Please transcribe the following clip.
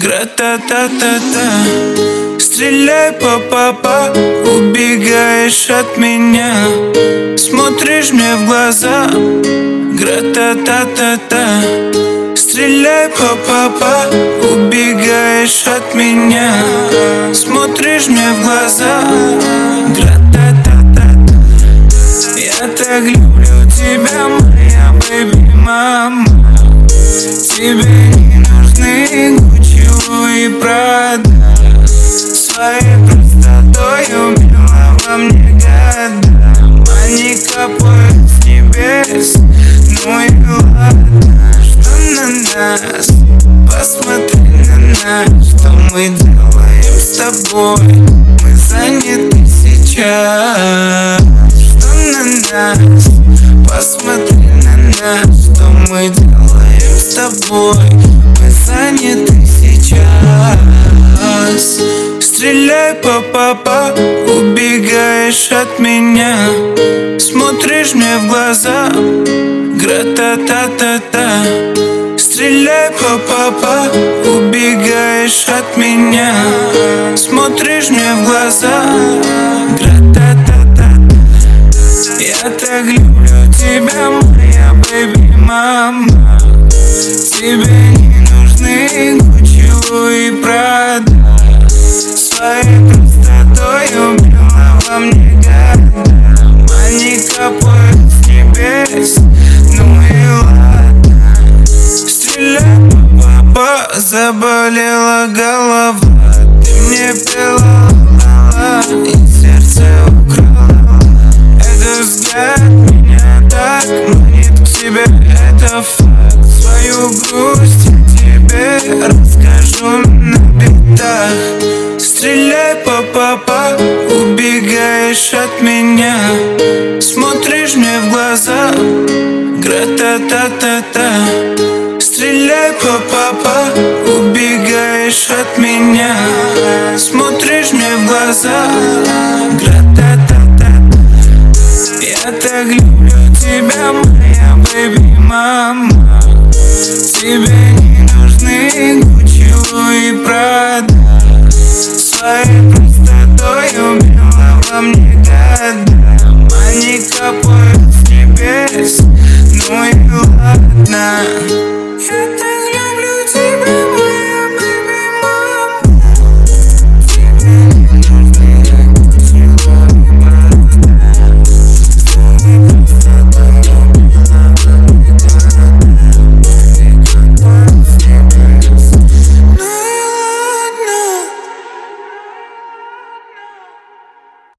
Гра-та-та-та-та. Стреляй по папа Убегаешь от меня. Смотришь мне в глаза. Гра-та-та-та-та. Стреляй по папа Убегаешь от меня. Смотришь мне в глаза. Гра-та-та-та-та. Я так люблю тебя, моя бэби мама. Тебе не нужны И Прада Своей простотой убила во мне года. Капают с небес Ну и ладно, что на нас. Посмотри на нас, что мы делаем с тобой. Мы заняты сейчас Что на нас Посмотри на нас, что мы делаем с тобой Папа, убегаешь от меня. Смотришь мне в глаза, гра-та-та-та-та. Стреляй папа, убегаешь от меня. Смотришь мне в глаза, гра-та-та-та Я так люблю тебя, моя бэби мама. Тебе не нужны Гуччи Это факт, свою грусть тебе расскажу на битах Стреляй по папа, убегаешь от меня. Смотришь мне в глаза, гра-та-та-та-та. Стреляй по папа, убегаешь от меня. Смотришь мне в глаза, гра-та-та-та. Я так люблю тебя, моя бэби мама Тебе не